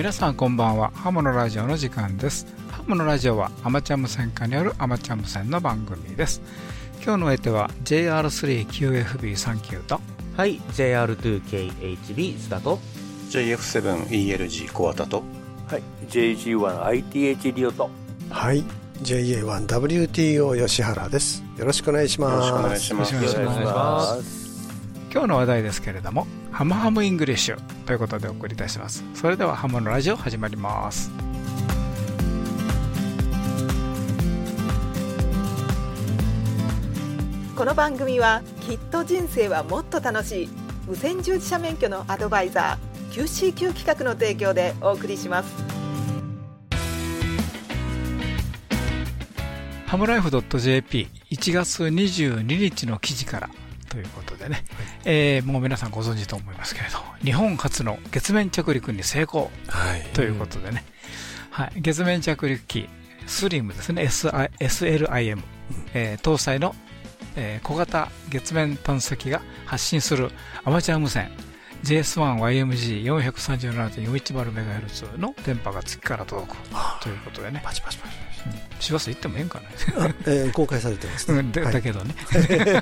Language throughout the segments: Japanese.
皆さんこんばんは。ハムのラジオの時間です。ハムのラジオはアマチュア無線化によるアマチュア無線の番組です。今日の相手は JR3QFB39 と。はい JR2KHB スタート JF7ELG コアタと。はい JG1ITH リオと。はい JA1WTO 吉原です。よろしくお願いします。よろしくお願いします今日の話題ですけれどもハムハムイングリッシュということでお送りいたします。それではハムのラジオ始まります。この番組はきっと人生はもっと楽しい無線従事者免許のアドバイザー QCQ 企画の提供でお送りします。ハムライフ .jp1 月22日の記事からということでね、はい、えー、もう皆さんご存知と思いますけれど日本初の月面着陸に成功、はい、ということでね、はい、月面着陸機スリムですね。SLIM、うん、えー、搭載のえー、小型月面探査機が発信するアマチュア無線。JS1YMG437.410MHz の電波が月から届く。ということでね。パチパチパチ師走行ってもええんかな、えー、公開されてます、ね、だだけどね、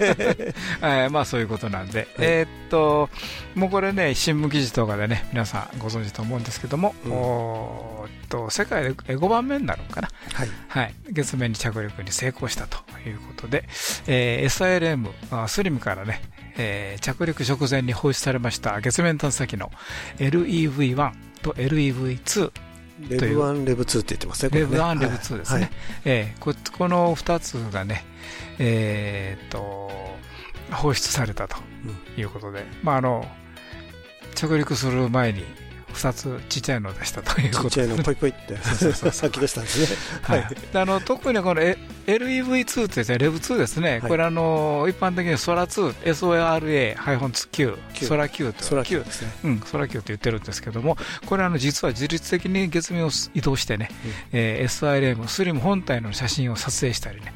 はい、まあそういうことなんで、はい、えー、っともうこれね新聞記事とかでね皆さんご存知と思うんですけども、うん、おと世界で5番目になるのかな、はい、はい、月面に着陸に成功したということで、えー、SILM スリムからねえー、着陸直前に放出されました月面探査機の LEV1 と LEV2 レブ1、レブ2って言ってますね、レブ1、レブ2ですね。はい、えー、ここの2つがね、えー、っと、放出されたということで、うん、まあ、あの、着陸する前に、2つちっちゃいのを出したということちっちゃいのポイポイって。先出したんですね、はい、あの特にこの LEV2 ってですねレブ2ですね、はい、これあの一般的にソラ2 SORA-9 ソラ Q と。ソラ Q ですね。うんソラ Q って言ってるんですけどもこれあの実は自律的に月面を移動してね、うん。えー、SILM スリム本体の写真を撮影したりね、はい、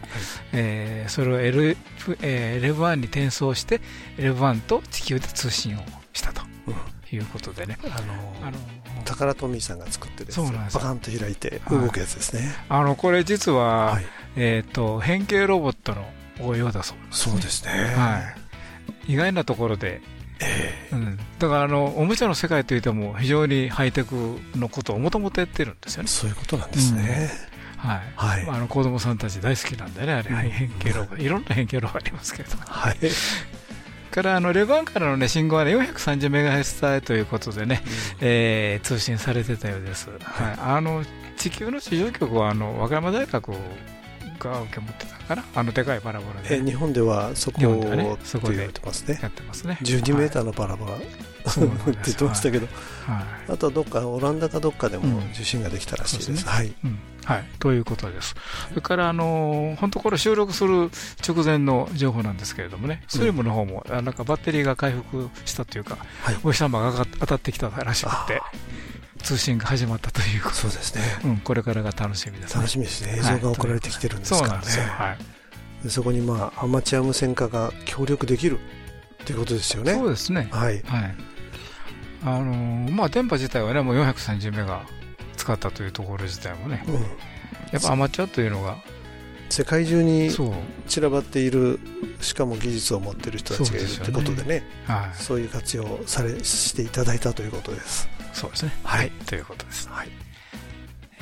えー、それを L、えー、LEV1 に転送して LEV1 と地球で通信をしたと。うんいうことでね。あのあの宝トミーさんが作ってるそうなんですバカンと開いて動くやつですね。あのこれ実は、はい、えっ、ー、と変形ロボットの応用だそうです、ね、そうですね。はい。意外なところで。えーうん、だからあのおもちゃの世界といっても非常にハイテクのことをもともとやってるんですよね。そういうことなんですね。うん、はい、はい、あの子供さんたち大好きなんでね、あれ、変形ロボ、いろんな変形ロボありますけれども、はい、からあのレバンからの、ね、信号は、ね、430メガヘルツ帯ということでね、うん、えー、通信されてたようです、はい、あの地球の地上局はあの和歌山大学が受け持ってたかな、あのでかいパラボラで、え日本ではそこで、ね、そこでやってますね、やってますね。12メーターのパラボラ、はい、って言ってましたけど、はい、あとはどっか、オランダかどっかでも受信ができたらしいです。はい、うんはい、ということです。それから、あの本当これ収録する直前の情報なんですけれどもね、スリムの方も、なんかバッテリーが回復したというか、はい、お日様が当たってきたらしくて、通信が始まったということそうですね、うん、これからが楽しみです、ね、楽しみですね、映像が送られてきてるんですからね。はい、そこに、まあ、アマチュア無線化が協力できるということですよね。そうですね。はい。はい。あのー、まあ、電波自体はね、もう430メガ使ったというところ自体もね、うん、やっぱアマチュアというのが。世界中に散らばっているしかも技術を持っている人たちがいるということでね、はい、そういう活用されしていただいたということです。そうですね。はい、ということです、はい、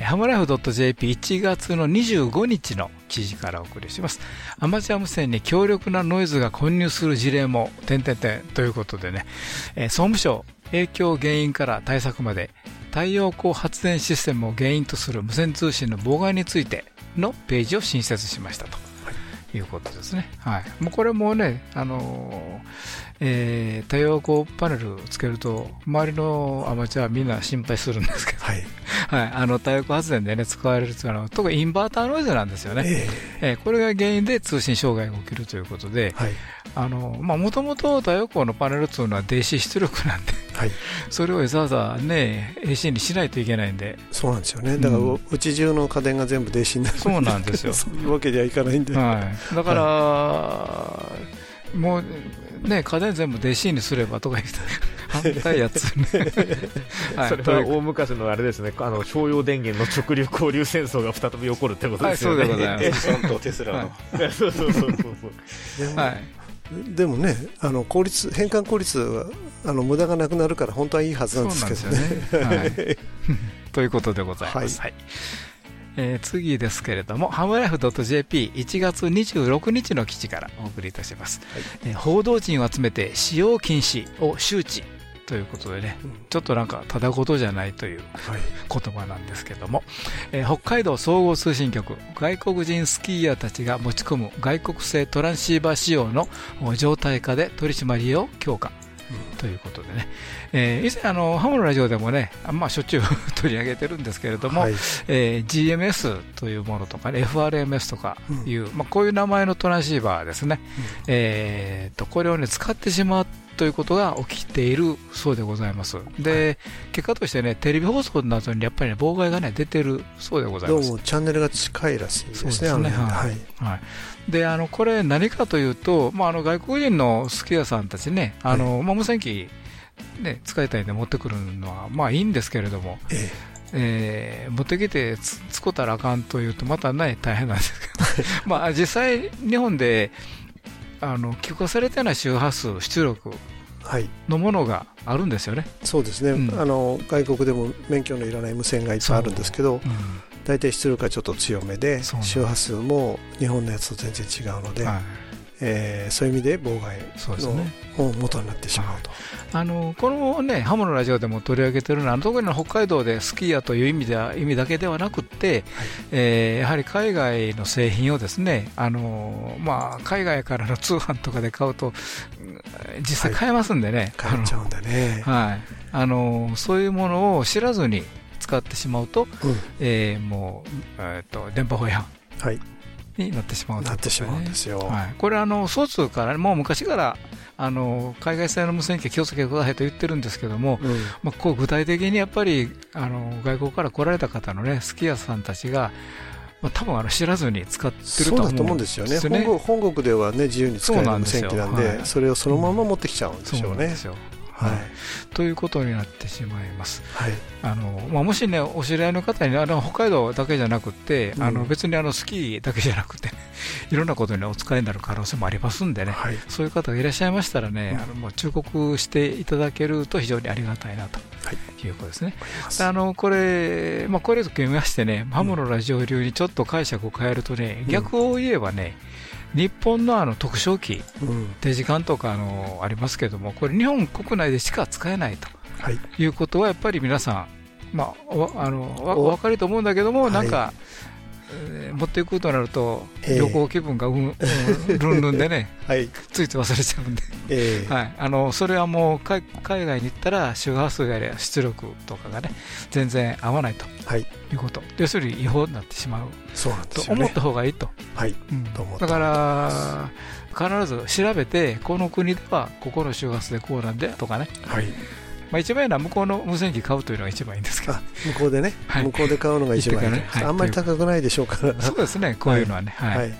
ハムライフ .jp1 月の25日の記事からお送りします。アマチュア無線に強力なノイズが混入する事例も点々点ということでね、えー、総務省影響原因から対策まで太陽光発電システムを原因とする無線通信の妨害についてのページを新設しましたと。いうことですね。はい。もうこれもね、あのー、えー、太陽光パネルつけると、周りのアマチュアはみんな心配するんですけど、はい。はい。あの、太陽光発電でね、使われるあの、特にインバーターノイズなんですよね。えー、えー、これが原因で通信障害が起きるということで、はい。あの、まあ、もともと太陽光のパネルっていうのは電子出力なんで、はい。それをわざわざね、AC にしないといけないんで。そうなんですよね。だから、うち中の家電が全部電子になる。そうなんですよ。そういうわけにはいかないんで。はい。だから、はい、もう、ね、家電全部弟子にすればとか言って反対やつね。はい、それは大昔のあれですね、あの、商用電源の直流交流戦争が再び起こるってことですよね。はい、そうでございます。エジソンとテスラの。そうそうそうそう。はい。でもね、あの効率変換効率はあの無駄がなくなるから本当はいいはずなんですけどね。ねはい、ということでございます。はい、はいえー、次ですけれども、ハムライフ .jp1 月26日の記事からお送りいたします。はい、えー、報道陣を集めて使用禁止を周知ということでね、うん、ちょっとなんかただごとじゃないという言葉なんですけども、はい、えー、北海道総合通信局、外国人スキーヤーたちが持ち込む外国製トランシーバー仕様の状態下で取り締まりを強化。ということでね、えー、以前あの、ハムのラジオでもね、まあ、しょっちゅう取り上げてるんですけれども、はい、えー、GMS というものとか、ね、FRMS とかいう、うん、まあ、こういう名前のトランシーバーですね、うん、えー、とこれを、ね、使ってしまうということが起きているそうでございます。で、はい、結果としてね、テレビ放送などにやっぱり、ね、妨害が、ね、出てるそうでございます。どうもチャンネルが近いらしいですね。そうですね。はい。はいであのこれ、何かというと、まあ、あの外国人のスキーヤーさんたちね、あの、はい、まあ、無線機、ね、使いたいんで持ってくるのは、まあいいんですけれども、えええー、持ってきて使ったらあかんというと、またね、大変なんですけど、まあ実際、日本であの許可されてない周波数、出力。のものがあるんですよね、そうですね、うん、あの外国でも免許のいらない無線がいっぱいあるんですけど、大体出力がちょっと強めで、周波数も日本のやつと全然違うので。はいえー、そういう意味で妨害の元になってしまうと、あのこの、ね、ハムのラジオでも取り上げているのは特に北海道でスキーヤーという意味では意味だけではなくて、はい、えー、やはり海外の製品をですねあの、まあ、海外からの通販とかで買うと実際買えますんでね、はい、買えちゃうんだね、はい、あのそういうものを知らずに使ってしまうと、うん、えー、もう、えーと、と電波法違反、はい、になってしまう、ね、なってしまうんですよ、はい、これあの、ソーツから、もう昔からあの海外製の無線機気をつけてくださいと言ってるんですけども、うん、まあ、こう具体的にやっぱりあの外国から来られた方の、ね、スキーヤーさんたちが、まあ、多分あの知らずに使ってると思うんですよね、本国では、ね、自由に使える無線機なんで、それをそのまま持ってきちゃうんでしょうね。はい、ということになってしまいます。はい、あのまあ、もしね、お知り合いの方にあの北海道だけじゃなくて、うん、あの別にあのスキーだけじゃなくて、いろんなことにお使いになる可能性もありますんでね、はい、そういう方がいらっしゃいましたらね、うん、あのもう忠告していただけると非常にありがたいなとい。うことですね。はい、あのこれ、まあ、これと組みましてね、ハムのラジオ流にちょっと解釈を変えるとね、逆を言えばね、日本のあの特徴機、定時間とかあのありますけれども、これ、日本国内でしか使えないと、はい、いうことは、やっぱり皆さん、まあ、あのお分かると思うんだけども、なんか、持っていくとなると、旅行気分がうん、ルンルンでね、はい、ついつい忘れちゃうんで、えー、はい、あのそれはもう海外に行ったら、周波数や出力とかがね、全然合わないと、はい、いうこと、要するに違法になってしまう。そうなんです、ね、と思った方がいいと。はい。うん、だから必ず調べて、この国ではここの周波数でこうなんでとかね、はいまあ、一番いいのは向こうの無線機買うというのが一番いいんですけど。向こうでね、はい、向こうで買うのが一番いい、ね。はい、あんまり高くないでしょうから。そうですね。こういうのはね。はい、はい、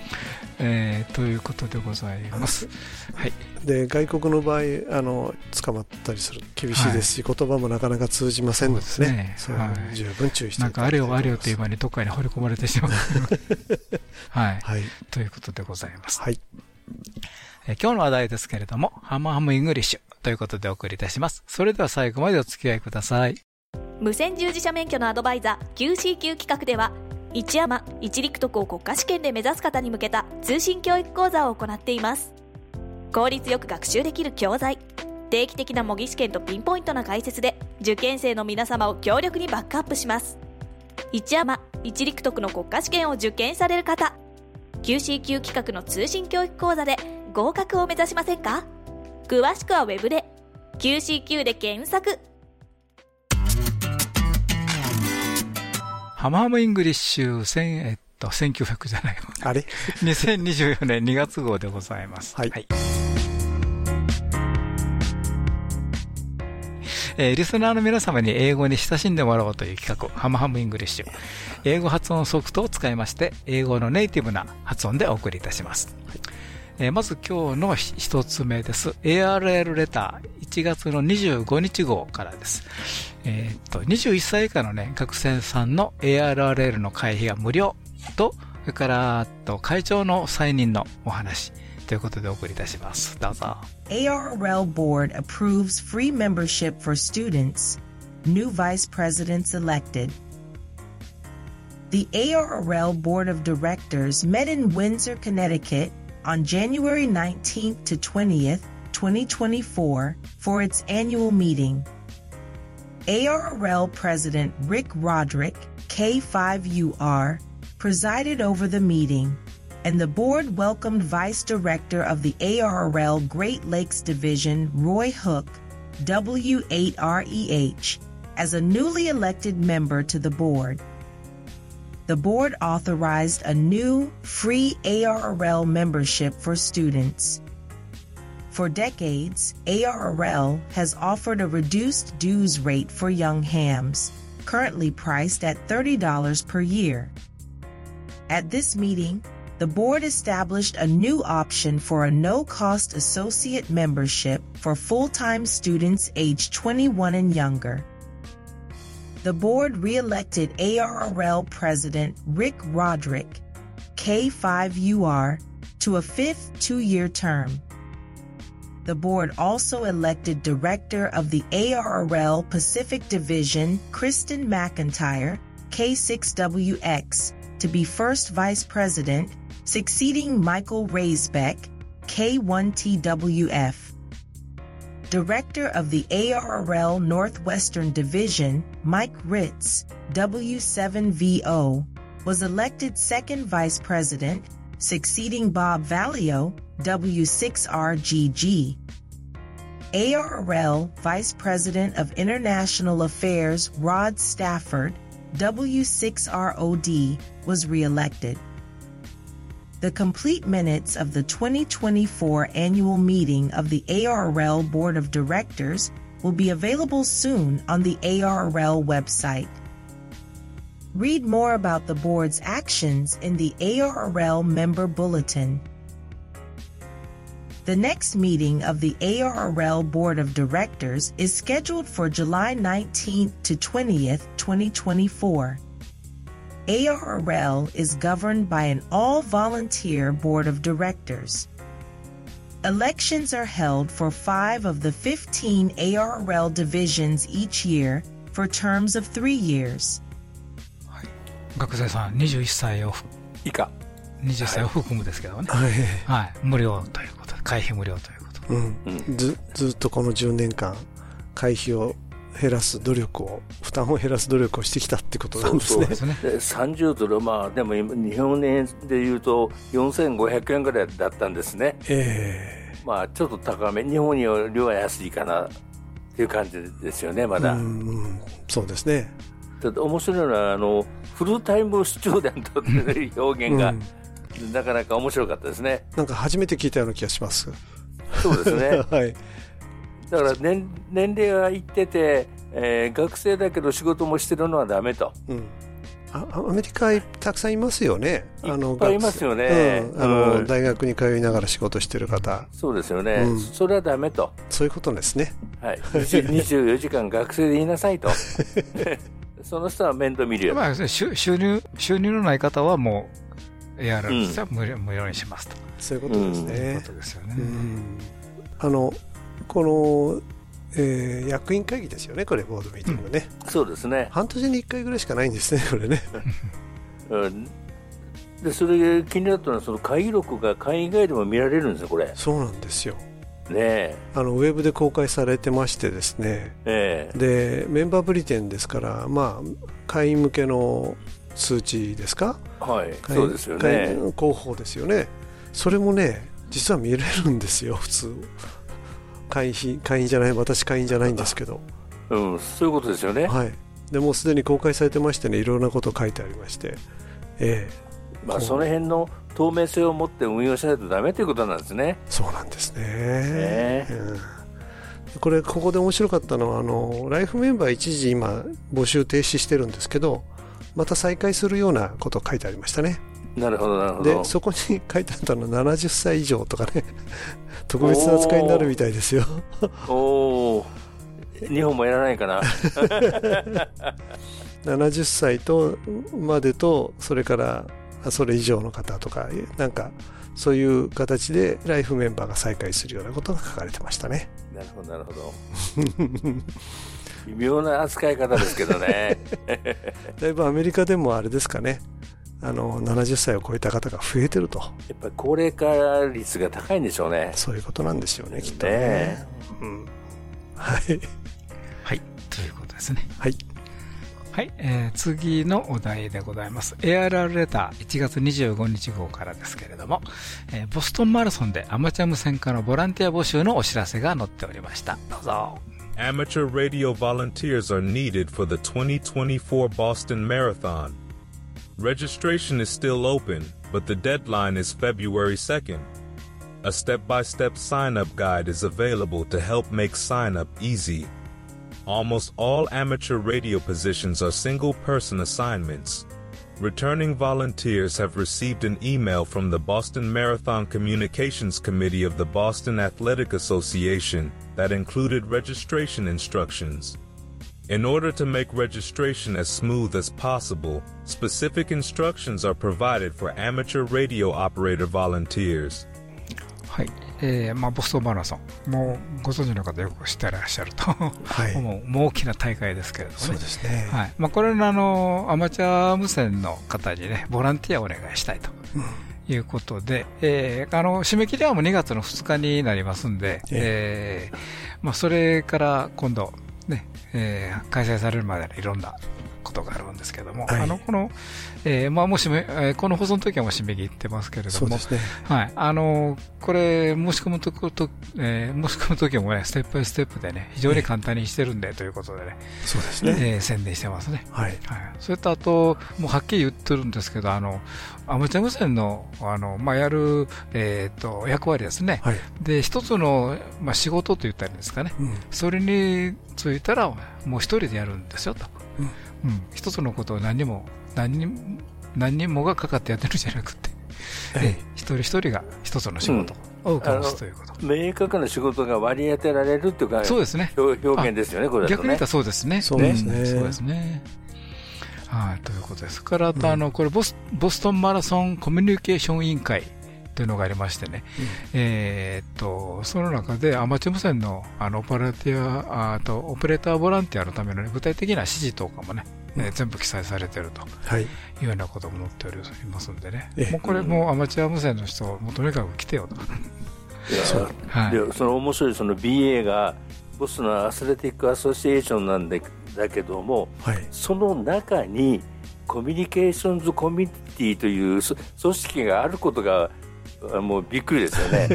えー、ということでございます、はい、で外国の場合あの捕まったりする厳しいですし、はい、言葉もなかなか通じませんのでね。そうね、はい、十分注意してなんかあれよあれよという間にどっかに放り込まれてしまう はい、はい、ということでございます、はい。え今日の話題ですけれども、ハムハムイングリッシュということでお送りいたします。それでは最後までお付き合いください。無線従事者免許のアドバイザー QCQ 企画では、一アマ一陸特を国家試験で目指す方に向けた通信教育講座を行っています。効率よく学習できる教材、定期的な模擬試験とピンポイントな解説で受験生の皆様を強力にバックアップします。一アマ一陸特の国家試験を受験される方、QCQ 企画の通信教育講座で合格を目指しませんか？詳しくはウェブで QCQ で検索ハマハムイングリッシュ1000、えっと、1900じゃないあれ ?2024 年2月号でございます。はい、はいえー、リスナーの皆様に英語に親しんでもらおうという企画、ハムハムイングリッシュ。英語発音ソフトを使いまして、英語のネイティブな発音でお送りいたします。はいえー、まず今日の一つ目です。ARL レター1月の25日号からです。えー、っと、21歳以下のね、学生さんの ARRL の会費が無料と、それから、と、会長の再任のお話。ということでお送りいたします。どうぞ。ARL Board approves free membership for students. New Vice Presidents elected. The ARL Board of Directors met in Windsor, Connecticut on January 19th to 20th, 2024 for its annual meeting. ARL President Rick Roderick, K5UR, presided over the meeting and the board welcomed Vice Director of the ARL Great Lakes Division, Roy Hook, W8REH, as a newly elected member to the board. The board authorized a new free ARL membership for students. For decades, ARL has offered a reduced dues rate for young hams, currently priced at $30 per year. At this meeting, the board established a new option for a no-cost associate membership for full-time students aged 21 and younger. The board re-elected ARRL President Rick Roderick, K5UR, to a fifth two-year term. The board also elected Director of the ARRL Pacific Division, Kristen McIntyre, K6WX, to be first vice president succeeding Michael Raisbeck, K1TWF. Director of the ARRL Northwestern Division, Mike Ritz, W7VO, was elected second vice president, succeeding Bob Valio, W6RGG. ARRL Vice President of International Affairs Rod Stafford, W6ROD, was reelected. The complete minutes of the 2024 annual meeting of the ARL Board of Directors will be available soon on the ARL website. Read more about the board's actions in the ARL member bulletin. The next meeting of the ARL Board of Directors is scheduled for July 19th to 20th, 2024. ARL is governed by an all volunteer board of directors. Elections are held for five of the 15 ARL divisions each year for terms of three years. 学生さん21歳を以下20歳を含むですけどね、はい、はい、無料ということで会費無料ということ、うん、ずずっとこの10年間会費を 減らす努力を、負担を減らす努力をしてきたってことなんですね。そうそうで30ドル、まあ、でも日本円でいうと4500円ぐらいだったんですね。えー、まあ、ちょっと高め、日本よりは安いかなっていう感じですよね、まだ。うんそうですね。面白いのはあの、フルタイムスチューデントっていう表現が、うん、なかなか面白かったですね。なんか初めて聞いたような気がします。そうですね。はい。だから年年齢がいってて、えー、学生だけど仕事もしてるのはだめと。うんアメリカたくさんいますよね。あのいっぱいいますよね。うん、あの、うん、大学に通いながら仕事してる方。そうですよね。うん、それはだめと。そういうことですね。はい。24時間学生でいなさいと。その人は面倒見るよ。まあ、収入、収入のない方はもう、やる、うん、無料無料にしますと。そういうことですね。そういうことですよね。あの、この、えー、役員会議ですよね、これ、ボードミーティングね、うん、そうですね。半年に1回ぐらいしかないんですね、これね。うん、でそれ気になったのは、その会議録が会議以外でも見られるんですよ、これ。そうなんですよ。ねあのウェブで公開されてましてですね、えでメンバーブリテンですから、まあ、会員向けの通知ですか、はい、そうですよね。広報ですよね、それもね、実は見れるんですよ、普通。会員会員じゃない私会員じゃないんですけど、うん、そういうことですよね。はい。でもすでに公開されてましてねいろんなこと書いてありまして。ええ。まあその辺の透明性を持って運用しないとだめということなんですね。そうなんですね、え。ー、うん。これここで面白かったのはあのライフメンバー一時今募集停止してるんですけどまた再開するようなこと書いてありましたねなるほどなるほど。でそこに書いてあったのは70歳以上とかね。特別な扱いになるみたいですよ。おお日本もやらないかな。70歳とまでとそれからそれ以上の方とかなんかそういう形でライフメンバーが再開するようなことが書かれてましたね。なるほどなるほど。微妙な扱い方ですけどね。だいぶアメリカでもあれですかねあの70歳を超えた方が増えてると。やっぱり高齢化率が高いんでしょうね。そういうことなんですよねきっとね、ね、うん、はい。はい。ということですね。はい。はい、えー、次のお題でございます。ARR レター1月25日号からですけれども、えー、ボストンマラソンでアマチュア無線化のボランティア募集のお知らせが載っておりました。どうぞ。Amateur radio volunteers are needed for the 2024 Boston Marathon. Registration is still open, but the deadline is February 2nd. A step-by-step sign-up guide is available to help make sign-up easy. Almost all amateur radio positions are single person assignments. Returning volunteers have received an email from the Boston Marathon Communications Committee of the Boston Athletic Association that included registration instructions. In order to make registration as smooth as possible, specific instructions are provided for amateur radio operator volunteers. はい。えー、まあ、ボストンマラソン、もうご存知の方よく知ってらっしゃると、はい、も うもう大きな大会ですけれども、ね、そうですね。はいまあ、これのあの、アマチュア無線の方にね、ボランティアをお願いしたいと。いうことで、えー、あの締め切りはもう2月の2日になりますんで、えー、まあ、それから今度、ねえー、開催されるまでのいろんなことがあるんですけども、はい、あのこのえーまあ、もしめ、えー、この放送の時はもう締め切ってますけれども、ね、はい、あのこれ、申し込むとと、えー、申し込む時もね、ステップバイステップでね、非常に簡単にしてるんでということでね、そうですね、えー、宣伝してますね。はい。はい、それとあと、もうはっきり言ってるんですけど、あの、アマチュア無線の、あの、まあ、やる、えっ、ー、と、役割ですね。はい、で、一つの、まあ、仕事と言ったらいいんですかね。うん、それについたら、もう一人でやるんですよと。うん。うん、一つのことを何にも何人何人もがかかってやってるんじゃなくて、ええ、一人一人が一つの仕事をこなすということ、明確な仕事が割り当てられるっていうか、そうですね。表現ですよね、これ、ね、逆に言ったらそうですね。そうですね。そうですね。はい、ということです。から、あの、これボス、ボストンマラソンコミュニケーション委員会というのがありましてね、うん、えっと、その中でアマチュア無線のあのオペレーターあとオペレーターボランティアのための、ね、具体的な指示とかもね、えー、全部記載されているというようなことも載っておりますんでね、もうこれもアマチュア無線の人、もうとにかく来てよと。はい、その面白いその BA がボスのアスレティックアソシエーションなんだだけども、はい、その中にコミュニケーションズコミュニティという組織があることがもうびっくりですよね。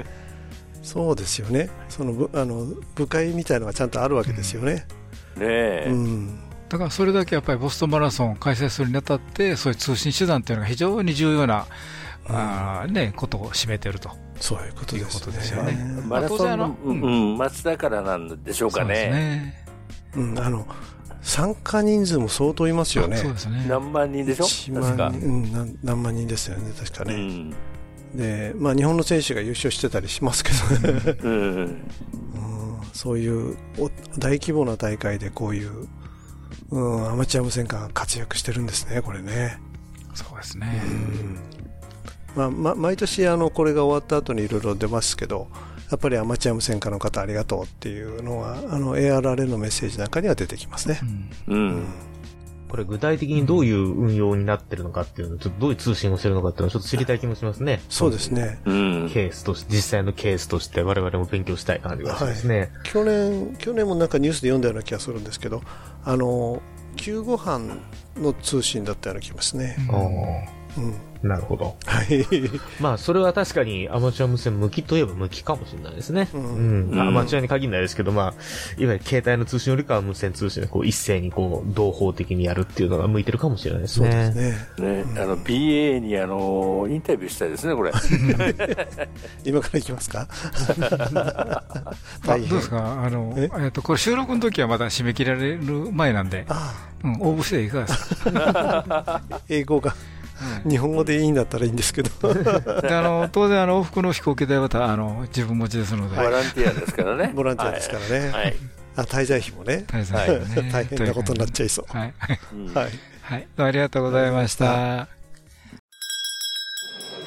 そうですよね。そのあの部会みたいのがちゃんとあるわけですよね。うん、ねえ。うんだからそれだけやっぱりボストンマラソンを開催するにあたって、そういう通信手段というのが非常に重要な、うん、あね、ことを占めてると。そういうことですよね。マラソンの、うん、松だからなんでしょうかね。ねうん、あの、参加人数も相当いますよね。そうですね。何万人でしょ？確か。うん、何何万人ですよね、確かね。うん、で、まあ日本の選手が優勝してたりしますけどね。うん、うん、そういう大規模な大会でこういううん、アマチュア無線化が活躍してるんですね、これね。そうですね。まあ、ま、毎年あのこれが終わった後にいろいろ出ますけど、やっぱりアマチュア無線化の方ありがとうっていうのは、あの ARRL のメッセージなんかには出てきますね。うん、うんこれ具体的にどういう運用になってるのかっていうのちょっとどういう通信をしてるのかっていうのをちょっと知りたい気もしますね。そうですね。ケースとして、実際のケースとして我々も勉強したい感じがしますね、はい。去年、去年もなんかニュースで読んだような気がするんですけど、あの、救護班の通信だったような気がしますね。うん、なるほど。はい。まあ、それは確かにアマチュア無線向きといえば向きかもしれないですね。うん。うん、アマチュアに限らないですけど、まあ、いわゆる携帯の通信よりかは無線通信でこう一斉にこう、同胞的にやるっていうのが向いてるかもしれないですね。そうですね。ね、あの、BA にあの、インタビューしたいですね、これ。今からいきますか？どうですか？あの、え？っと、これ収録の時はまだ締め切られる前なんで、うん、応募していかがですか？英語が。日本語でいいんだったらいいんですけど。あの当然あの往復の飛行機代はあの自分持ちですので。ボランティアですからね。ボランティアですからね、はい、あ滞在費もね。滞在費もね、大変なことになっちゃいそう。はい、はい。はい、ありがとうございました、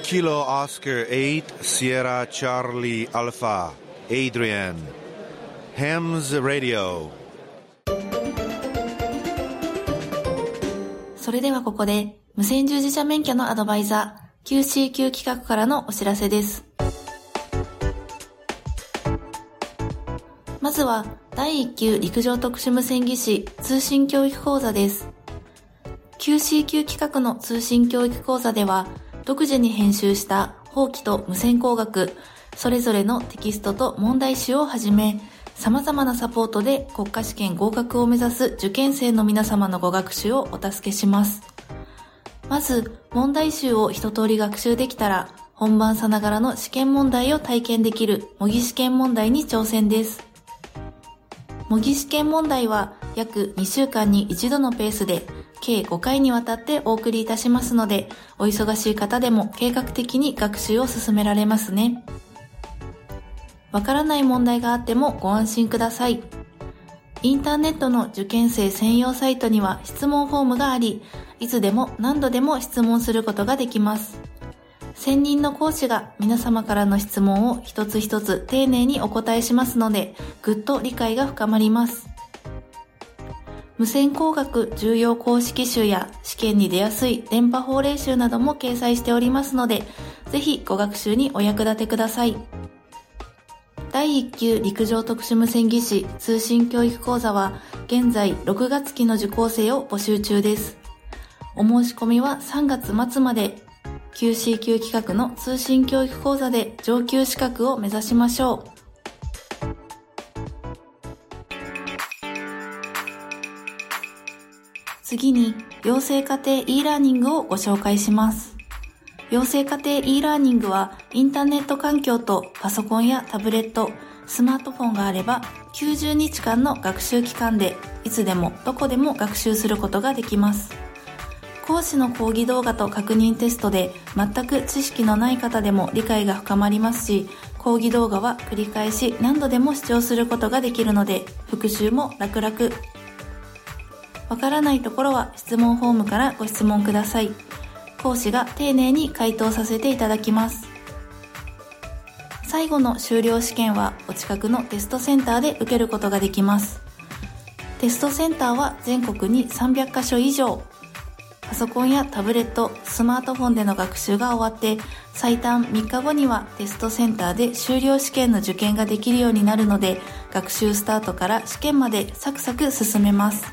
Kilo Oscar 8 Sierra Charlie Alpha Adrian Hams Radio. それではここで無線従事者免許のアドバイザー QCQ 企画からのお知らせです。まずは第1級陸上特殊無線技師通信教育講座です。QCQ 企画の通信教育講座では独自に編集した法規と無線工学、それぞれのテキストと問題集をはじめ、様々なサポートで国家試験合格を目指す受験生の皆様のご学習をお助けします。まず、問題集を一通り学習できたら、本番さながらの試験問題を体験できる模擬試験問題に挑戦です。模擬試験問題は約2週間に一度のペースで計5回にわたってお送りいたしますので、お忙しい方でも計画的に学習を進められますね。わからない問題があってもご安心ください。インターネットの受験生専用サイトには質問フォームがあり、いつでも何度でも質問することができます。専任の講師が皆様からの質問を一つ一つ丁寧にお答えしますので、ぐっと理解が深まります。無線工学重要公式集や試験に出やすい電波法令集なども掲載しておりますので、ぜひご学習にお役立てください。第1級陸上特殊無線技師通信教育講座は現在6月期の受講生を募集中です。お申し込みは3月末まで QC 級企画の通信教育講座で上級資格を目指しましょう。次に、養成家庭 e ラーニングをご紹介します。養成家庭 e ラーニングは、インターネット環境とパソコンやタブレット、スマートフォンがあれば、90日間の学習期間で、いつでもどこでも学習することができます。講師の講義動画と確認テストで全く知識のない方でも理解が深まりますし、講義動画は繰り返し何度でも視聴することができるので、復習も楽々わからないところは質問フォームからご質問ください。講師が丁寧に回答させていただきます。最後の修了試験はお近くのテストセンターで受けることができます。テストセンターは全国に300カ所以上。パソコンやタブレット、スマートフォンでの学習が終わって、最短3日後にはテストセンターで修了試験の受験ができるようになるので、学習スタートから試験までサクサク進めます。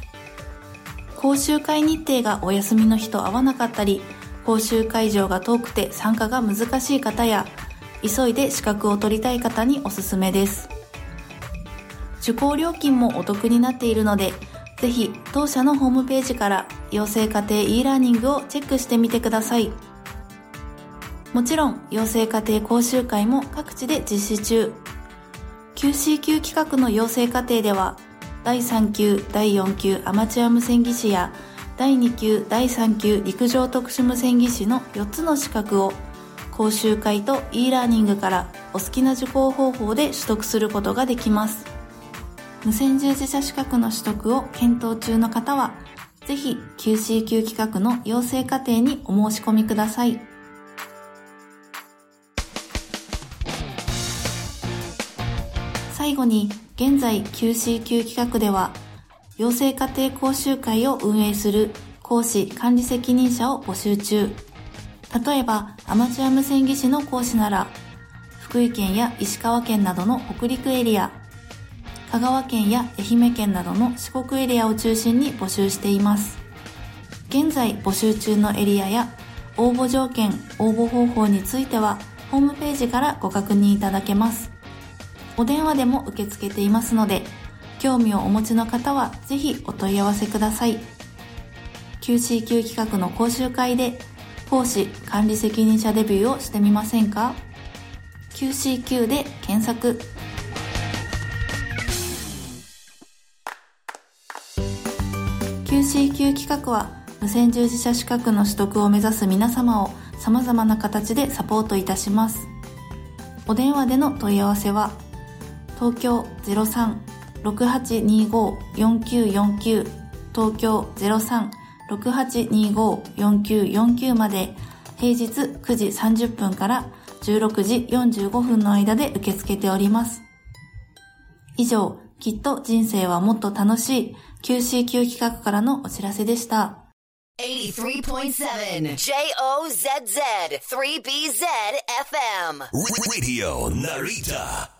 講習会日程がお休みの日と合わなかったり、講習会場が遠くて参加が難しい方や、急いで資格を取りたい方におすすめです。受講料金もお得になっているので、ぜひ当社のホームページから養成家庭 e ラーニングをチェックしてみてください。もちろん、養成家庭講習会も各地で実施中。QCQ 企画の養成課程では、第3級、第4級アマチュア無線技師や第2級、第3級陸上特殊無線技師の4つの資格を講習会と e ラーニングからお好きな受講方法で取得することができます。無線従事者資格の取得を検討中の方は、ぜひ QCQ 企画の養成課程にお申し込みください。最後に現在 QCQ 企画では、養成家庭講習会を運営する講師管理責任者を募集中。例えば、アマチュア無線技師の講師なら、福井県や石川県などの北陸エリア、香川県や愛媛県などの四国エリアを中心に募集しています。現在募集中のエリアや応募条件、応募方法については、ホームページからご確認いただけます。お電話でも受け付けていますので、興味をお持ちの方はぜひお問い合わせください。QCQ 企画の講習会で講師管理責任者デビューをしてみませんか ?QCQ で検索。QCQ 企画は無線従事者資格の取得を目指す皆様を様々な形でサポートいたします。お電話での問い合わせは、東京03-6825-4949東京03-6825-4949まで平日9時30分から16時45分の間で受け付けております。以上、きっと人生はもっと楽しい QCQ 企画からのお知らせでした。83.7 J-O-Z-Z 3BZ FM Radio Narita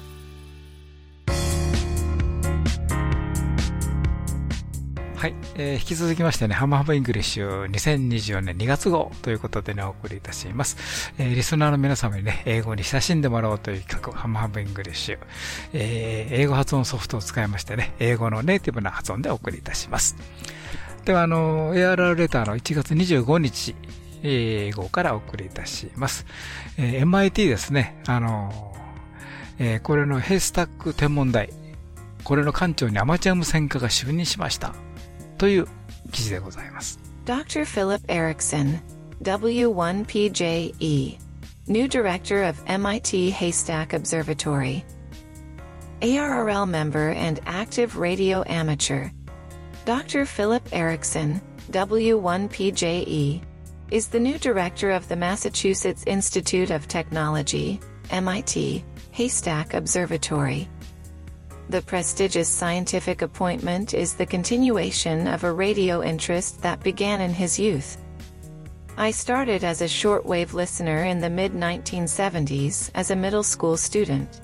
はい、えー、引き続きましてね、ハムハムイングリッシュ2024年2月号ということでね、お送りいたします。えー、リスナーの皆様にね、英語に親しんでもらおうという企画、ハムハムイングリッシュ。えー、英語発音ソフトを使いましてね、英語のネイティブな発音でお送りいたします。では、あの、ARR レターの1月25日、英語からお送りいたします。えー、MIT ですね、あの、えー、これのヘイスタック天文台、これの館長にアマチュア無線化が就任しました。という記事でございます。Dr. Philip Erickson, W1PJE, new director of MIT Haystack Observatory. ARRL member and active radio amateur. Dr. Philip Erickson, W1PJE, is the new director of the Massachusetts Institute of Technology, MIT, Haystack Observatory. The prestigious scientific appointment is the continuation of a radio interest that began in his youth. I started as a shortwave listener in the mid 1970s as a middle school student.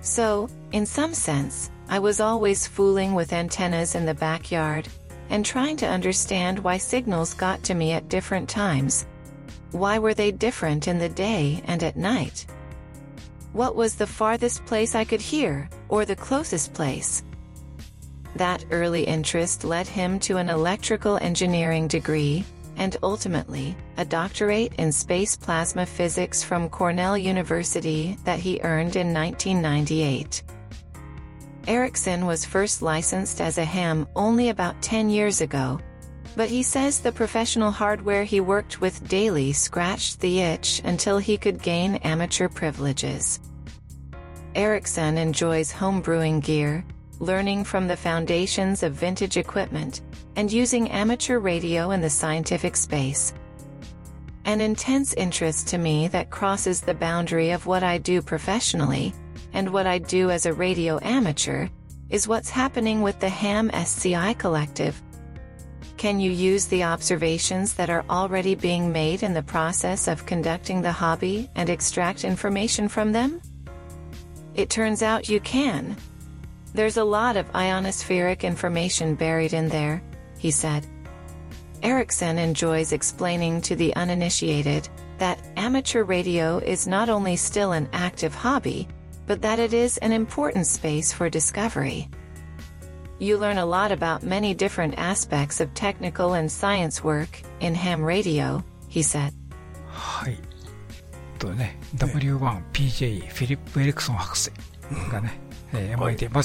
So, in some sense, I was always fooling with antennas in the backyard and trying to understand why signals got to me at different times. Why were they different in the day and at night? What was the farthest place I could hear, or the closest place? That early interest led him to an electrical engineering degree, and ultimately, a doctorate in space plasma physics from Cornell University that he earned in 1998. Erickson was first licensed as a ham only about 10 years ago, but he says the professional hardware he worked with daily scratched the itch until he could gain amateur privileges. Ericsson enjoys homebrewing gear, learning from the foundations of vintage equipment, and using amateur radio in the scientific space. An intense interest to me that crosses the boundary of what I do professionally, and what I do as a radio amateur, is what's happening with the Ham SCI Collective, can you use the observations that are already being made in the process of conducting the hobby and extract information from them? It turns out you can. There's a lot of ionospheric information buried in there, he said. Erickson enjoys explaining to the uninitiated that amateur radio is not only still an active hobby, but that it is an important space for discovery. You learn a lot about many different aspects of technical and science work in ham radio, he said. はい。とね、W1PJ フィリップ・エリクソン博士がね、えー、MIT、マ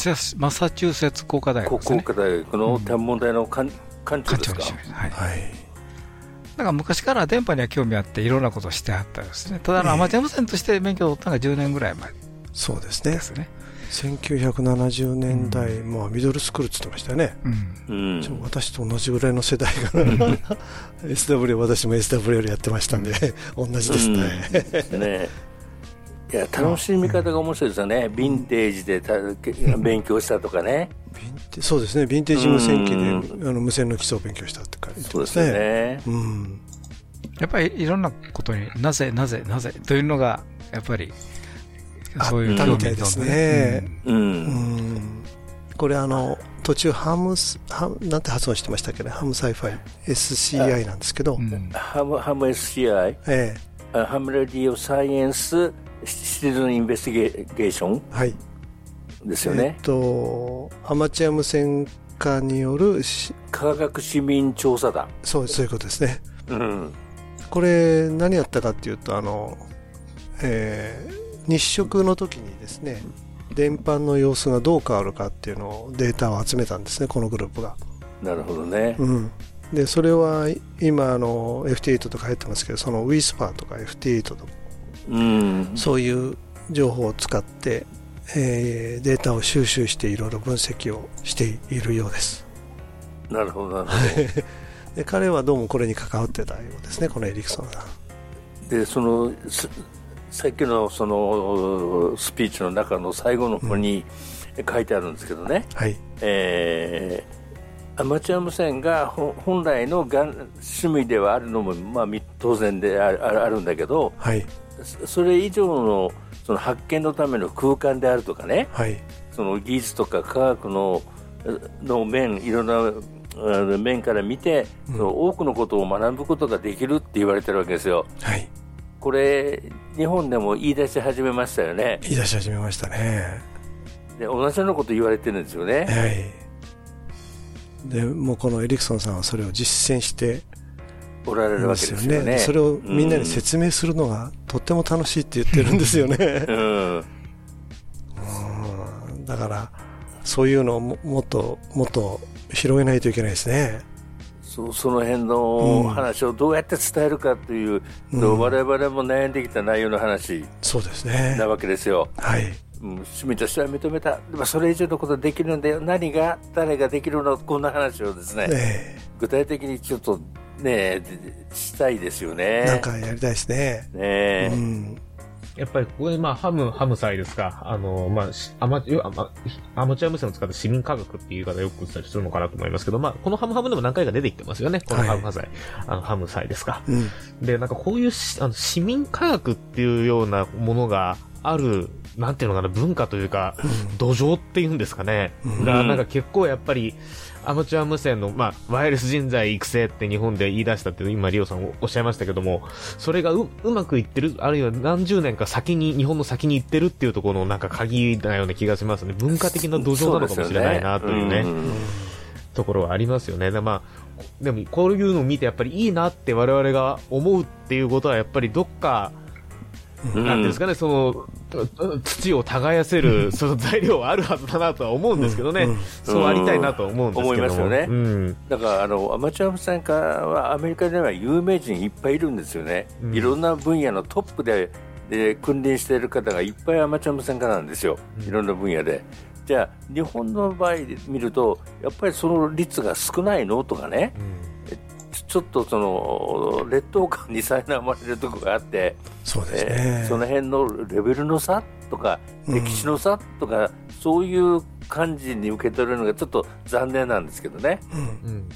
サチューセッツ工科大学ですね。工科大学の天文台の館長ですか？はい。はいなんか昔から電波には興味あっていろんなことをしてはったですね。ただアマチュア無線として免許を取ったのが10年ぐらい前そうですね。ですね。1970年代、うん、まあ、ミドルスクールって言ってましたよね、うん、私と同じぐらいの世代が、うん、SW 私も SWL やってましたんで、同じですね,、うん、ね。いや楽しみ方が面白いですよね、ヴィンテージでた勉強したとかね、そうですね、ヴィンテージ無線機で、あの無線の基礎を勉強したって書いてますね。ね。うん、やっぱりいろんなことになぜ、なぜ、なぜというのが、やっぱりそういう興味ですね。うん。これあの、途中ハムスハなんて発音してましたっけね？ハムサイファイ SCI なんですけど、ハムハム SCI、ええ、 Ham Radio Scienceシティズンインベスティゲーション？はい。ですよね、えっとアマチュア無線化による科学市民調査団。そうそういうことですね、うん、これ何やったかっていうとあの、えー、日食の時にですね電波の様子がどう変わるかっていうのをデータを集めたんですねこのグループが。なるほどね、うん、でそれは今あの FT8 とか入ってますけどそのウィスパーとか FT8 とか、うん、そういう情報を使って、えー、データを収集していろいろ分析をしているようです。なるほどなるほど。で彼はどうもこれに関わってたようですねこのエリクソンさん。でそのさっきのそのスピーチの中の最後の方に書いてあるんですけどね、はい。えー、アマチュア無線が本来のが趣味ではあるのも、まあ、当然であるんだけど、はい、それ以上のその発見のための空間であるとかね、はい、その技術とか科学のの面いろんな面から見て、うん、多くのことを学ぶことができるって言われてるわけですよ。はい。これ、日本でも言い出し始めましたよね。言い出し始めましたね。で、同じようなこと言われてるんですよね。はい。で、もうこのエリクソンさんはそれを実践しておられるわけですよね。それをみんなに説明するのがとっても楽しいって言ってるんですよね。うん、うんだから、そういうのをもっともっと広げないといけないですね。そその辺の話をどうやって伝えるかという、うん、我々も悩んできた内容の話そうですね。なわけですよ。はい、趣味としては認めた、まあ、それ以上のことできるんだよ、何が、誰ができるの、こんな話をですね、ね具体的にちょっとね、したいですよね。なんかやりたいですね。ね、うんやっぱりここでまあハム、ハム祭ですか。あの、まあ、アマチュア、アマチュア無線を使った市民科学っていう言い方よく言ったりするのかなと思いますけど、まあ、このハムハムでも何回か出てきてますよね。このハム祭。はい、あの、ハム祭ですか。うん、で、なんかこういうあの市民科学っていうようなものがある、なんていうのかな、文化というか、土壌っていうんですかね。うん、が、なんか結構やっぱり、アマチュア無線の、まあ、ワイヤレス人材育成って日本で言い出したって今、リオさんおっしゃいましたけども、それがううまくいってる、あるいは何十年か先に、日本の先に行ってるっていうところのなんか鍵なような気がしますね。文化的な土壌なのかもしれないなというね。ところはありますよね。でまあ、でもこういうのを見てやっぱりいいなって我々が思うっていうことはやっぱりどっかなんですかね、その、土を耕せる、その材料はあるはずだなとは思うんですけどね、そうありたいなと思うんですけど思いますよね。うん、だからあの、アマチュア無線化はアメリカでは有名人いっぱいいるんですよね。いろんな分野のトップでで君臨している方がいっぱいアマチュア無線化なんですよ。いろんな分野で。じゃあ、日本の場合で見ると、やっぱりその率が少ないの？とかね、うんちょっとその劣等感に苛まれるところがあってそうですね、えー、その辺のレベルの差とか歴史の差とか、うん、そういう感じに受け取れるのがちょっと残念なんですけどね。うん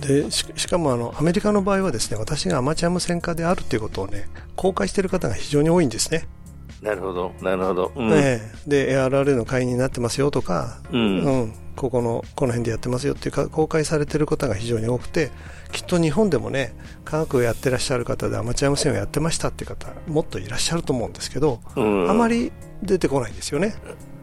でしかもあのアメリカの場合はですね私がアマチュア無線化であるということをね公開している方が非常に多いんですね。なるほど、なるほど。うん、ね、で、ARRA の会員になってますよとか、うん、うん、ここの、この辺でやってますよっていうか、公開されてる方が非常に多くて、きっと日本でもね科学をやってらっしゃる方でアマチュア無線をやってましたって方もっといらっしゃると思うんですけど、うん、あまり出てこないんですよね。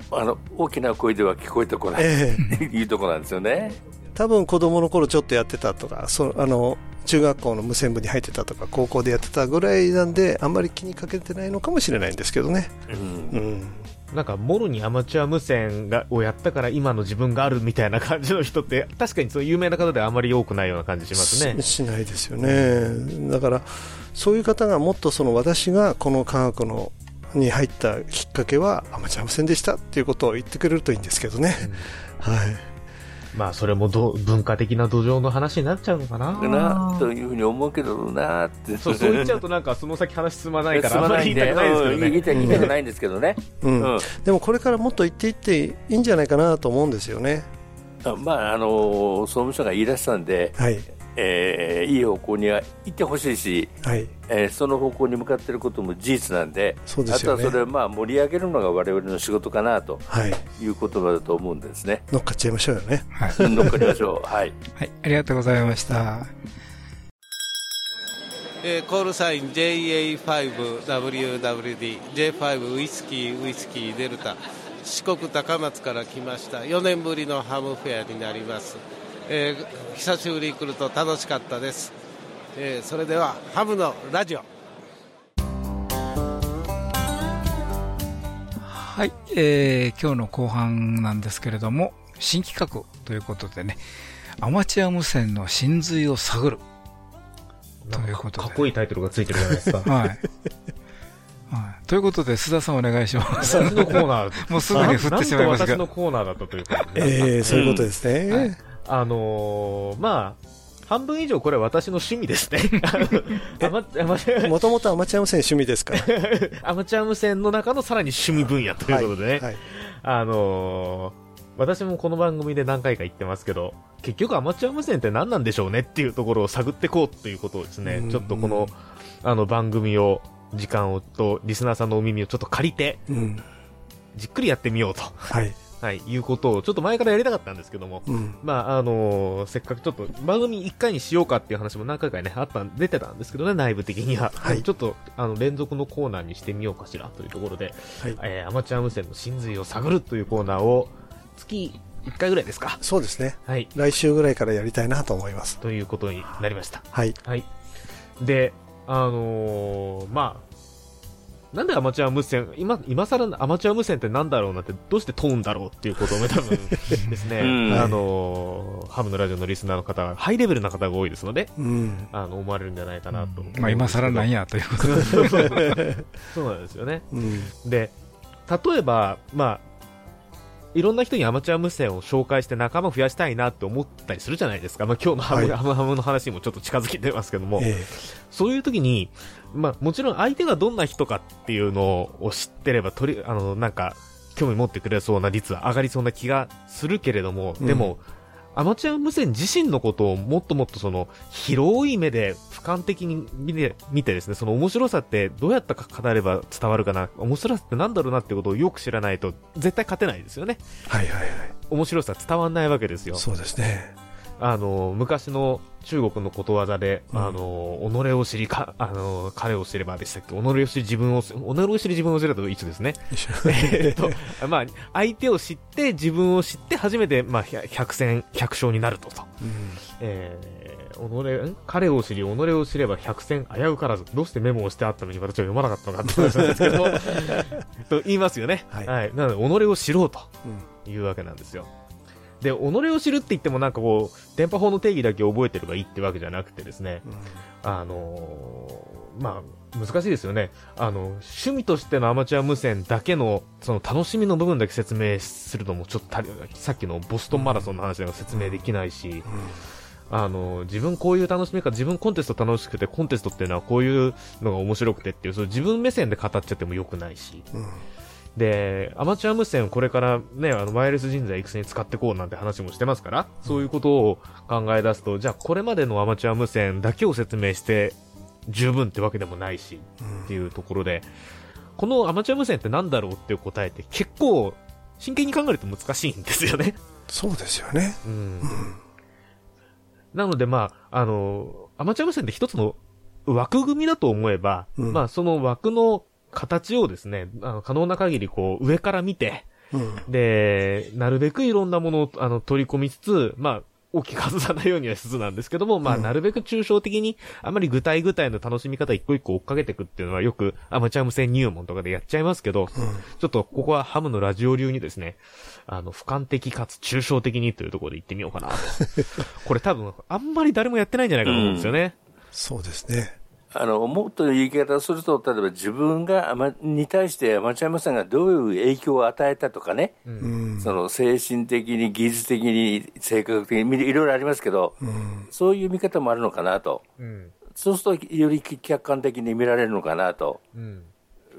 あの大きな声では聞こえてこない、えー、いうところなんですよね多分子供の頃ちょっとやってたとかそあの中学校の無線部に入ってたとか高校でやってたぐらいなんであんまり気にかけてないのかもしれないんですけどね、うん、うんなんか、もろにアマチュア無線がをやったから今の自分があるみたいな感じの人って、確かにそういう有名な方ではあまり多くないような感じしますね。しないですよね。だから、そういう方がもっとその私がこの科学のに入ったきっかけはアマチュア無線でしたっていうことを言ってくれるといいんですけどね。うん、はい。まあ、それもど文化的な土壌の話になっちゃうのかな。なというふうに思うけどなって。そう、そう言っちゃうとなんかその先話進まないから、あんまり言いたくないですけどね。言いたくないんですけどね。でもこれからもっと言っていっていいんじゃないかなと思うんですよね。あまあ、あの総務省が言い出したんで、はい、えー、いい方向には行ってほしいし、はいえー、その方向に向かっていることも事実なんで、そうですね、あとはそれをまあ盛り上げるのが我々の仕事かなと、はい、いうことだと思うんですね。乗っかっちゃいましょうよね。はい、乗っかりましょう。はい。はい、ありがとうございました。えー、コールサイン JA5WWD、J5 ウイスキーウイスキーデルタ、四国高松から来ました。4年ぶりのハムフェアになります。えー、久しぶりに来ると楽しかったです、えー、それではハムのラジオ。はい、えー、今日の後半なんですけれども新企画ということでねアマチュア無線の真髄を探る。ということで。かっこいいタイトルがついてるじゃないですか。はい。はい、ということで、須田さんお願いします。私のコーナー。もうすぐに振ってしまいますが。私のコーナーだったというか、ええー、そういうことですね。はいあのー、まあ、半分以上これは私の趣味ですね。もともとアマチュア無線趣味ですかアマチュア無線の中のさらに趣味分野ということでね。はいはい、あのー、私もこの番組で何回か言ってますけど、結局アマチュア無線って何なんでしょうねっていうところを探っていこうということをですね、ちょっとこの、あの番組を、時間をと、リスナーさんのお耳をちょっと借りて、うん、じっくりやってみようと。はい。はい、いうことを、ちょっと前からやりたかったんですけども、うん、まあ、あのー、せっかくちょっと番組1回にしようかっていう話も何回かね、あった、出てたんですけどね、内部的には。はい、ちょっと、あの、連続のコーナーにしてみようかしらというところで、はい、えー、アマチュア無線の真髄を探るというコーナーを、月1回ぐらいですか？そうですね。はい。来週ぐらいからやりたいなと思います。ということになりました。はい。はい。で、あのー、まあ、なんでアマチュア無線、今、今更アマチュア無線ってなんだろうなって、どうして問うんだろうっていうことを、ね、多分ですね、あのー、ハムのラジオのリスナーの方は、ハイレベルな方が多いですので、うん、あの、思われるんじゃないかなと、まあ、今更なんや、ということで。そうなんですよね。うん、で、例えば、まあ、いろんな人にアマチュア無線を紹介して仲間増やしたいなって思ったりするじゃないですか。まあ、今日のハム、はい、ハムの話にもちょっと近づけてますけども、えー、そういう時に、まあ、もちろん相手がどんな人かっていうのを知ってれば、とり、あの、なんか、興味持ってくれそうな率は上がりそうな気がするけれども、でも、うんアマチュア無線自身のことをもっともっとその広い目で俯瞰的に見て見てですね、その面白さってどうやったか語れば伝わるかな、面白さってなんだろうなってことをよく知らないと絶対勝てないですよね。はいはいはい。面白さ伝わんないわけですよ。そうですね。あの、昔の中国のことわざで、うん、あの、己を知りか、あの、彼を知ればでしたっけ？己を知り自分を、己を知り自分を知ると一緒ですね？えっと、まあ、相手を知って自分を知って初めて、まあ、百戦百勝になるとと。うん、えー、己、彼を知り、己を知れば百戦危うからず。どうしてメモをしてあったのに私は読まなかったのかって話なんですけど、と言いますよね。はい。はい、なので、己を知ろうというわけなんですよ。で、己を知るって言ってもなんかこう、電波法の定義だけ覚えてればいいってわけじゃなくてですね、うん、あのー、まあ、難しいですよね。あの、趣味としてのアマチュア無線だけの、その楽しみの部分だけ説明するのもちょっとさっきのボストンマラソンの話では説明できないし、うん。うんあの、自分こういう楽しみ方、自分コンテスト楽しくて、コンテストっていうのはこういうのが面白くてっていう、そ自分目線で語っちゃっても良くないし、うん、で、アマチュア無線これからね、あの、ワイヤレス人材育成に使っていこうなんて話もしてますから、そういうことを考え出すと、じゃあこれまでのアマチュア無線だけを説明して十分ってわけでもないし、っていうところで、このアマチュア無線って何だろうっていう答えって結構真剣に考えると難しいんですよね。そうですよね。うん。なのでまあ、あの、アマチュア無線って一つの枠組みだと思えば、うん、まあその枠の形をですね、あの可能な限りこう上から見て、うん、で、なるべくいろんなものをあの取り込みつつ、まあ、大きく外さないようにはしつつなんですけども、まあ、なるべく抽象的に、あまり具体具体の楽しみ方一個一個追っかけていくっていうのはよくアマチュア無線入門とかでやっちゃいますけど、うん、ちょっとここはハムのラジオ流にですね、あの、俯瞰的かつ抽象的にというところで行ってみようかなと。これ多分、あんまり誰もやってないんじゃないかと思うんですよね。うん、そうですね。あの、もっと言い方をすると、例えば自分が、に対してアマチュア無線がどういう影響を与えたとかね、うん、その精神的に、技術的に、性格的に、いろいろありますけど、うん、そういう見方もあるのかなと。うん、そうすると、より客観的に見られるのかなと。うん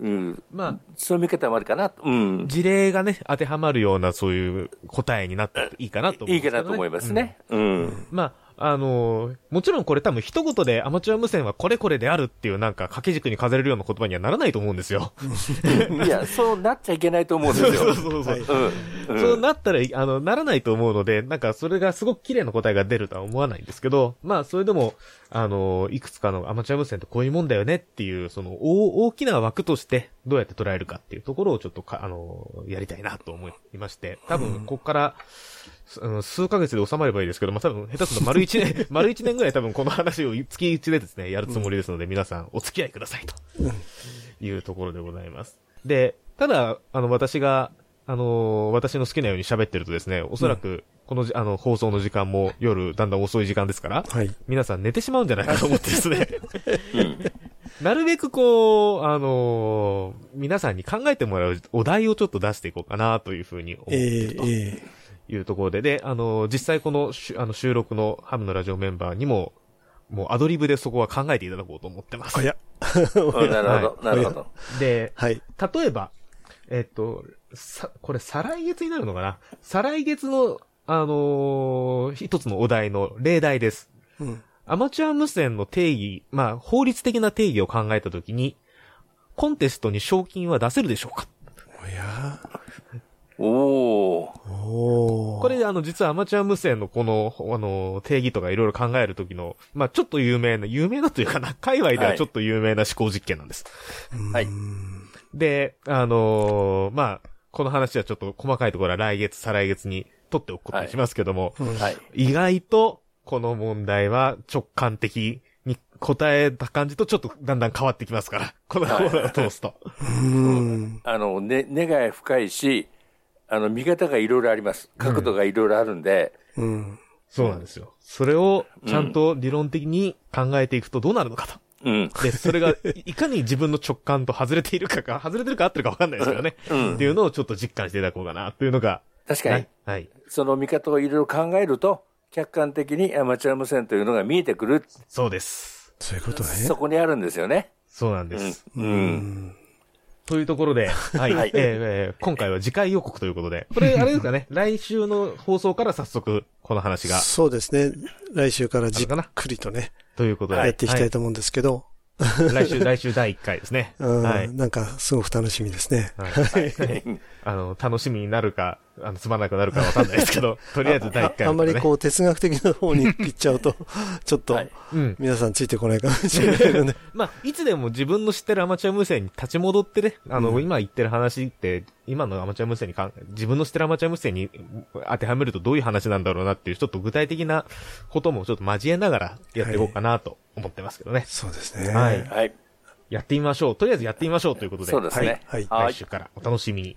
うん。まあ、そういう見方もあるかなうん。事例がね、当てはまるようなそういう答えになったらいいかなと思い、ね、いいかなと思いますね。うん。まあ、あの、もちろんこれ多分一言でアマチュア無線はこれこれであるっていうなんか掛け軸に飾れるような言葉にはならないと思うんですよ。いや、そうなっちゃいけないと思うんですよ。そうそうそう。うん、そうなったら、あの、ならないと思うので、なんかそれがすごく綺麗な答えが出るとは思わないんですけど、まあそれでも、あの、いくつかのアマチュア無線ってこういうもんだよねっていう、その大、大きな枠としてどうやって捉えるかっていうところをちょっとか、あの、やりたいなと思いまして、多分ここから、数ヶ月で収まればいいですけど、まあ、多分、下手すると丸一年、丸一年ぐらい多分この話を月一でですね、やるつもりですので、皆さんお付き合いくださいと。いうところでございます。で、ただ、あの、私が、あのー、私の好きなように喋ってるとですね、おそらく、この、あの、放送の時間も夜、だんだん遅い時間ですから、はい、皆さん寝てしまうんじゃないかと思ってですね、なるべくこう、あのー、皆さんに考えてもらうお題をちょっと出していこうかなというふうに思っていると。えーえーいうところで、で、あの、実際このあの収録のハムのラジオメンバーにも、もうアドリブでそこは考えていただこうと思ってます。いや。なるほど、なるほど。で、はい。例えば、えっと、さ、これ再来月になるのかな？再来月の、あのー、一つのお題の例題です。うん。アマチュア無線の定義、まあ、法律的な定義を考えたときに、コンテストに賞金は出せるでしょうか？いやおお。これ、あの、実はアマチュア無線のこの、あの、定義とかいろいろ考えるときの、まあちょっと有名な、有名なというかな、界隈ではちょっと有名な思考実験なんです。はい。で、あのー、まあこの話はちょっと細かいところは来月、再来月に取っておくことにしますけども、はい、意外と、この問題は直感的に答えた感じとちょっとだんだん変わってきますから、このコーナーを通すと。あの、ね、根が深いし、あの、見方がいろいろあります。角度がいろいろあるんで。うん。そうなんですよ。それをちゃんと理論的に考えていくとどうなるのかと。うん。で、それが、いかに自分の直感と外れているかが、外れてるか合ってるか分かんないですからね。うん。っていうのをちょっと実感していただこうかな、というのが。確かに。はい。その見方をいろいろ考えると、客観的にアマチュア無線というのが見えてくる。そうです。そういうことね。そこにあるんですよね。そうなんです。うん。うんというところで、はい。はい、えー、今回は次回予告ということで、これ、あれですかね、来週の放送から早速、この話が。そうですね。来週からじっくりとね。ということで。やっていきたいと思うんですけど。来週、来週第1回ですね。はい。なんか、すごく楽しみですね。はい。あの、楽しみになるか、あの、つまなくなるかわかんないですけど、とりあえず第1回、ね、あんまりこう、哲学的な方に行っちゃうと、ちょっと、はい、皆さんついてこないかもしれないので。まあ、いつでも自分の知ってるアマチュア無線に立ち戻ってね、あの、うん、今言ってる話って、今のアマチュア無線にか、自分の知ってるアマチュア無線に当てはめるとどういう話なんだろうなっていう、ちょっと具体的なこともちょっと交えながらやっていこうかなと思ってますけどね。はい、そうですね。はい。はい。やってみましょう。とりあえずやってみましょうということで。そうですね。はい。来週からお楽しみに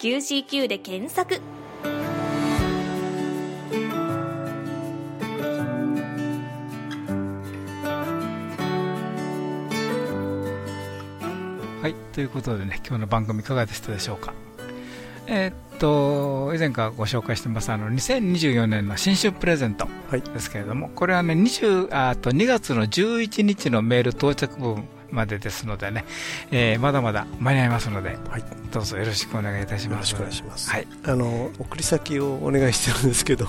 QCQ で検索。はいということでね今日の番組いかがでしたでしょうか？えー、っと以前からご紹介してますあの2024年の新春プレゼントですけれども、はい、これはね20あと2月の11日のメール到着分までですのでね、えー、まだまだ間に合いますので、はい、どうぞよろしくお願いいたします。よろしくお願いします。はい、あの送り先をお願いしてるんですけど、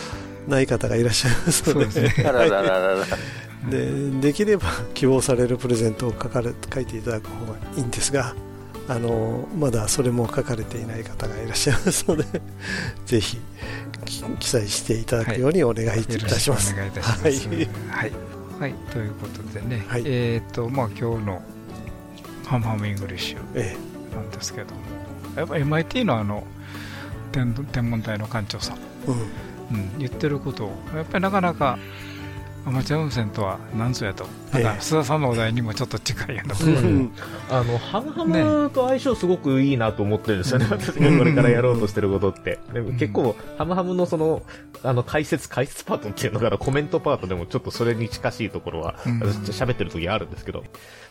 ない方がいらっしゃいますので、そうですね。でできれば希望されるプレゼントを書かれ書いていただく方がいいんですが、あのまだそれも書かれていない方がいらっしゃいますので、ぜひ記載していただくようにお願いいたします。はい、お願いいたします。はい、はい。はい、ということでね、はい、えっ、ー、と、まあ今日のハムハムイングリッシュなんですけども、ええ、やっぱ MIT のあの天天文台の館長さん、うん、うん、言ってることを、やっぱりなかなかアマチュア無線とは何ぞやと、なんか須田さんのお題にもちょっと近いような、うん、あのハムハムと相性すごくいいなと思ってるんですよね、私がこれからやろうとしてることって。でも結構、ハムハムのその、あの解説、解説パートっていうのからコメントパートでもちょっとそれに近しいところは、喋ってる時あるんですけど、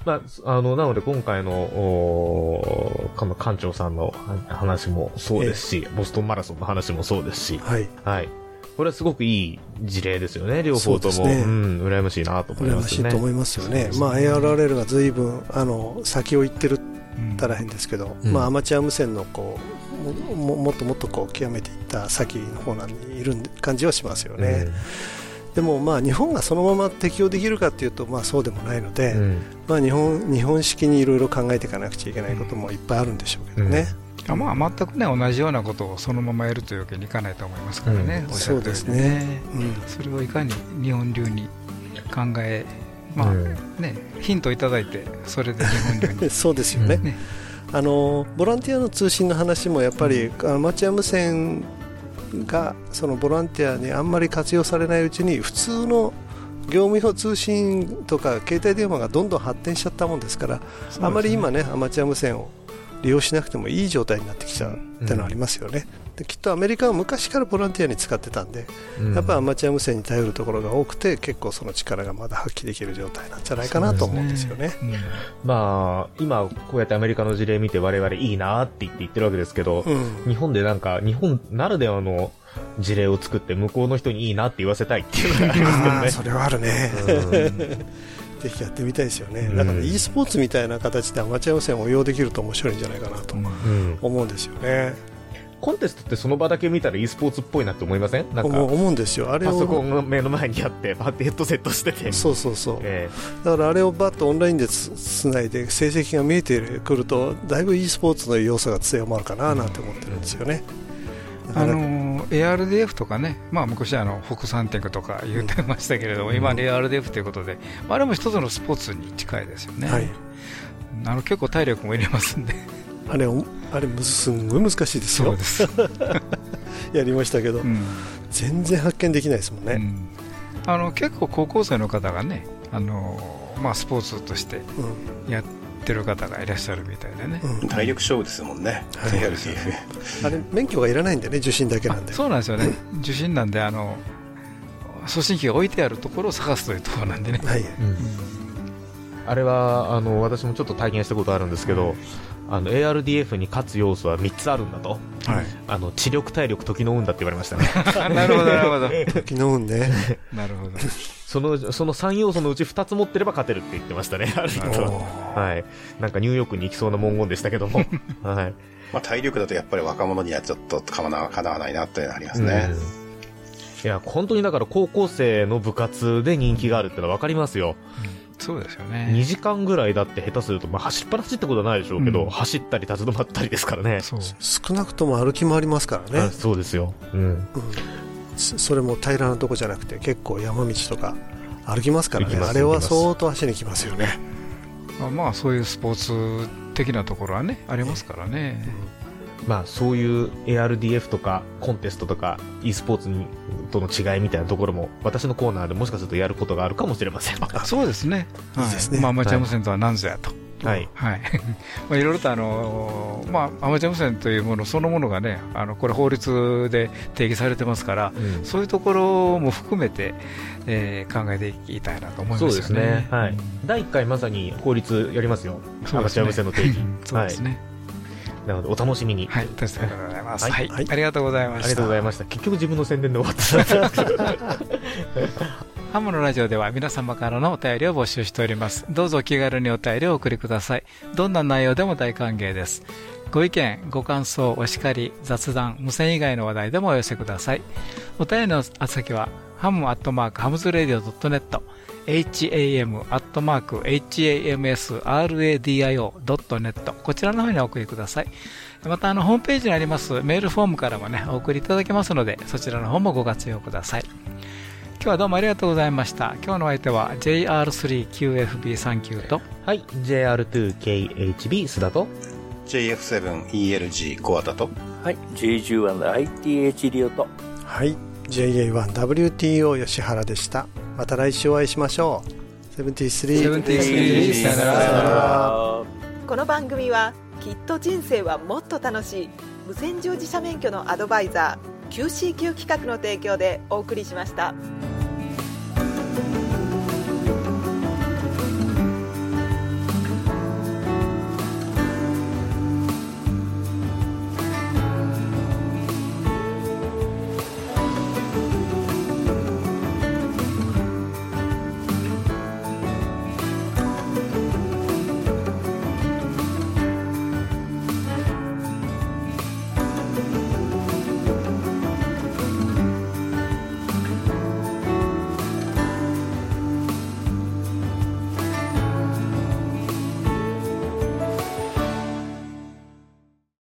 まあ、あの、なので今回の、おこの館長さんの話もそうですし、ボストンマラソンの話もそうですし、はい。はい。これはすごくいい事例ですよね、両方とも。うね、うん、羨ましいなと思いますね。羨ましいと思いますよね。ねまあ、ARRL が随分、あの、先を行ってるったら変ですけど、うん、まあ、アマチュア無線のこうももっともっとこう極めていった先の方なんにいる感じはしますよね。うんでもまあ日本がそのまま適用できるかというとまあそうでもないので、うん、まあ日本日本式にいろいろ考えていかなくちゃいけないこともいっぱいあるんでしょうけどね。あまあ、全くね同じようなことをそのままやるというわけにいかないと思いますからね、うん、そうですね、うん、それをいかに日本流に考え、まあね、ヒントいただいてそれで日本流に。そうですよね。ね、あのボランティアの通信の話もやっぱり、アマチュア無線がそのボランティアにあんまり活用されないうちに普通の業務用通信とか携帯電話がどんどん発展しちゃったもんですから、ね、あまり今ねアマチュア無線を利用しなくてもいい状態になってきちゃうってのはありますよね、うん、できっとアメリカは昔からボランティアに使ってたんで、うん、やっぱりアマチュア無線に頼るところが多くて結構その力がまだ発揮できる状態なんじゃないかなと思うんですよね、ね。うん、まあ今こうやってアメリカの事例見て我々いいなって言って言ってるわけですけど、日本でなんか日本ならではの事例を作って向こうの人にいいなって言わせたいっていうのがありますけどね。それはあるね、ぜひやってみたいですよね、だから e スポーツみたいな形でアマチュア無線を応用できると面白いんじゃないかなと思うんですよね。コンテストってその場だけ見たら e スポーツっぽいなって思いません？なんか。思うんですよ。あれを。パソコンの目の前にあってバッてヘッドセットしてて。そうそうそう、えー、だからあれをバッとオンラインでつないで成績が見えてくるとだいぶ e スポーツの要素が強まるかななんて思ってるんですよね、うんあの ARDF とかね、まあ、昔あの北三テクとか言ってましたけれども、うん、今、ARDF ということで、あれも一つのスポーツに近いですよね、はい、あの結構体力も入れますんで。あれ、あれすんごい難しいですよ。す。やりましたけど、うん、全然発見できないですもんね。うん、あの結構高校生の方がね、あのまあ、スポーツとしてやっってる方がいらっしゃるみたいでね、うん、体力勝負ですもんね、はい、あれ免許がいらないんでね受信だけなんで。そうなんですよね、受信なんであの送信機が置いてあるところを探すというところなんでね、はい。うん、あれはあの私もちょっと体験したことあるんですけど、あの ARDF に勝つ要素は3つあるんだと、はい、あの知力、体力、時の運だって言われましたね。なるほど、なるほど。時の運ね。なるほど。その、その3要素のうち2つ持ってれば勝てるって言ってましたね、ある人はい。なんかニューヨークに行きそうな文言でしたけども。はい。まあ体力だとやっぱり若者にはちょっとかなかなわないなってありますね。いや、本当にだから高校生の部活で人気があるってのは分かりますよ。うんそうですよね。2時間ぐらいだって下手すると、まあ、走っぱなしってことはないでしょうけど、うん、走ったり立ち止まったりですからね。少なくとも歩き回りますからね。そうですよ。うん。うん、それも平らなとこじゃなくて、結構山道とか歩きますからね。あれは相当足にきますよね。まあ、まあ、そういうスポーツ的なところはね、ありますからね。うんまあ、そういう ARDF とかコンテストとか e スポーツにとの違いみたいなところも私のコーナーでもしかするとやることがあるかもしれませんそうですね、はい、いいですね、まあ、アマチュア無線とは何ぞやと。はい、はい、まあ、い。ろい。ろとあの、まあ、アマチュア無線というものそのものがね、あのこれ法律で定義されてますから、うん、そういうところも含めて、えー、考えていきたいなと思います、ね、そうですね、はい、うん、第1回まさに法律やりますよ、アマチュア無線の定義。そうですね、はい。なのでお楽しみに。はい、ということでござい。ます。はい、ありがとうございました。ありがとうございました。結局自分の宣伝で終わった。ハムのラジオでは皆様からのお便りを募集しております。どうぞお気軽にお便りをお送りください。どんな内容でも大歓迎です。ご意見、ご感想、お叱り、雑談、無線以外の話題でもお寄せください。お便りのあ先は、ハムアットマークハムズラディオ .net ham.hamsradio.net こちらの方にお送りください。また、あの、ホームページにありますメールフォームからもね、お送りいただけますので、そちらの方もご活用ください。日はどうもありがとうございました。今日の相手は JR3QFB39 と。はい。JR2KHB 須田と。JF7ELG 小和と。はい。J10ITH リオと。はい。JA1WTO 吉原でした。また来週お会いしましょう。73 73さよなら。この番組はきっと人生はもっと楽しい。無線乗自社免許のアドバイザー。QCQ 企画の提供でお送りしました。